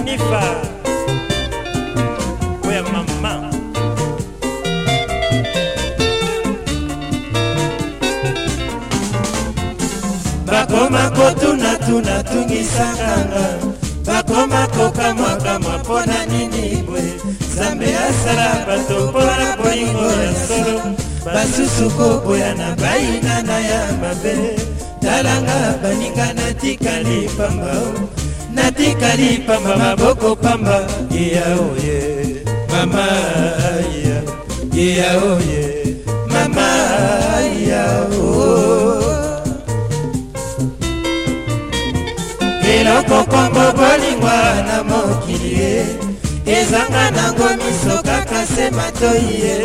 hanifa oya mama bakoma kotuna tuna tungisakanga bakoma kokamwakamwa mpo na nini bwe nzambe asala bato mpona bolingo ya solo basusu koboya na bayinana ya mabe talanga baninga natikali pambao natikali pamba maboko pamba yeyaoye mama ya yeyaoye mama yao eloko kombo bolingwa na mokili ye ezanga nango miso kaka se matoi ye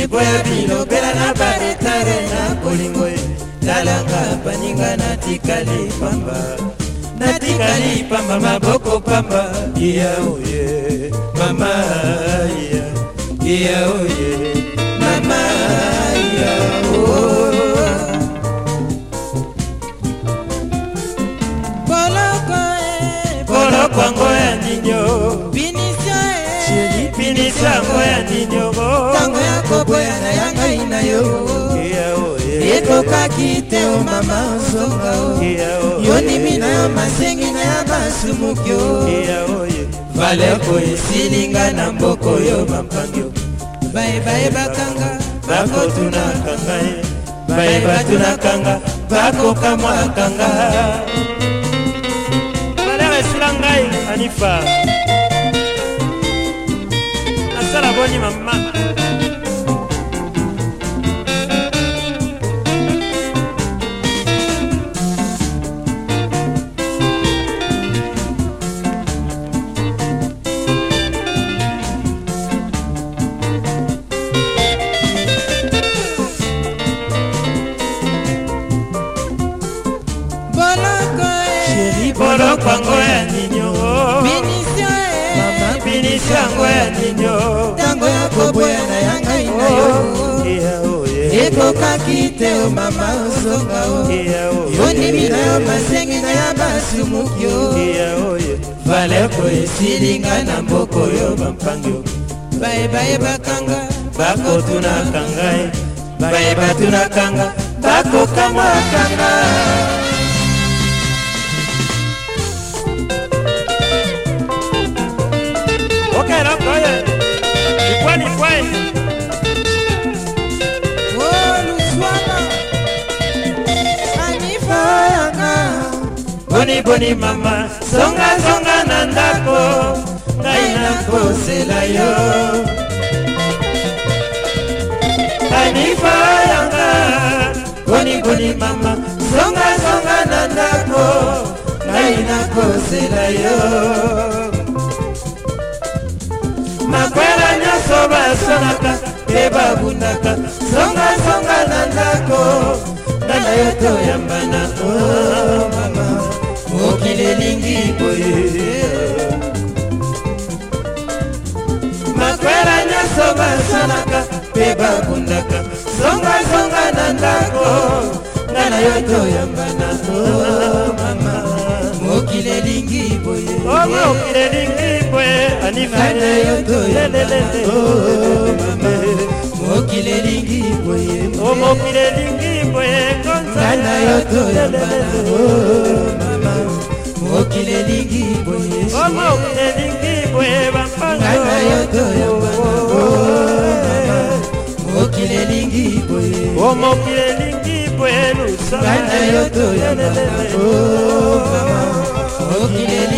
eboya bilobela na baretare na bolingo ye talanga baninga natikali pamba natikali pamba maboko pamba iya oye mama iya iya oye oyokaki te o oh mama ozonga o oh. oh. yonimi na yo masengi na ya basumuki o valeko esilinga na mboko yo mampangi bayebayebakanga bakotunaka ngai eh. bayebatunakanga bakokamwakanga valer esila ngai anifa nasala boni mama pango ya ninyo binisio eh, yango ya ninyo ntango ya koboya na yangai na yo oh, oh, ekokaki te o oh, mama ozonga o ondimi na yo masengi na ya basumuki o valeko esilinga na mboko yo bampangi o bayebayebakanga bakotunakanga ye bayebatunakanga bakokangwakanga na koye ikwanikwae euh, boniboni mama zongazonga na ndako ngai nakosela yo kanifa yanga boniboni mama toyambana oh, mama mokili elingi boye makwela nyonso basalaka mpe babundaka zongazonga na ndako nga na yo toyambana oh, mama mokili elingi boye oh, mokili elingi boye anifana yo toyambana mama mokili elingi boye mokili elingi boye toyambaaa mokili elingi boyemokili elingi boye bampangaa yo toyambaa mokili elingi boye o mokili elingi boye lusaa yo toyambaa mokili elingi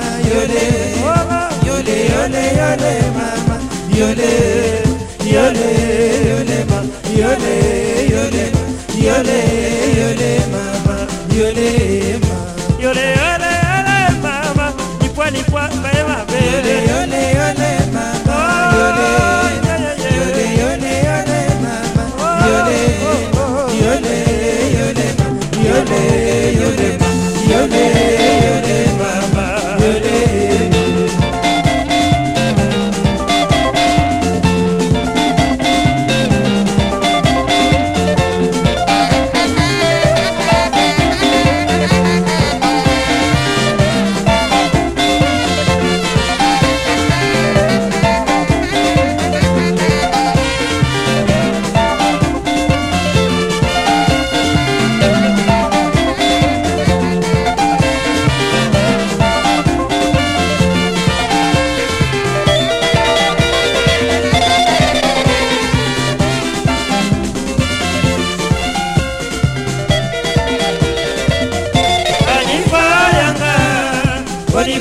yole, yole, yole, yole, mama, yole, yole, yole, mama. yole, yole, yole, yole, mama, yole, mama. yole, yole, yole, mama, nipwa, nipwa, mama, yole, yole, yole, mama, yole, yole, yole, mama, yole, yole, yole, ma,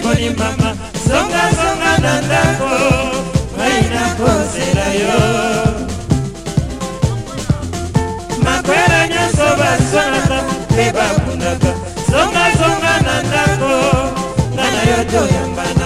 kolimbamba zongazonga na ndako ngai nakozela yo makwera nyonso baswanaka mpe babundaka zongazonga na ndako nga na yo toyambana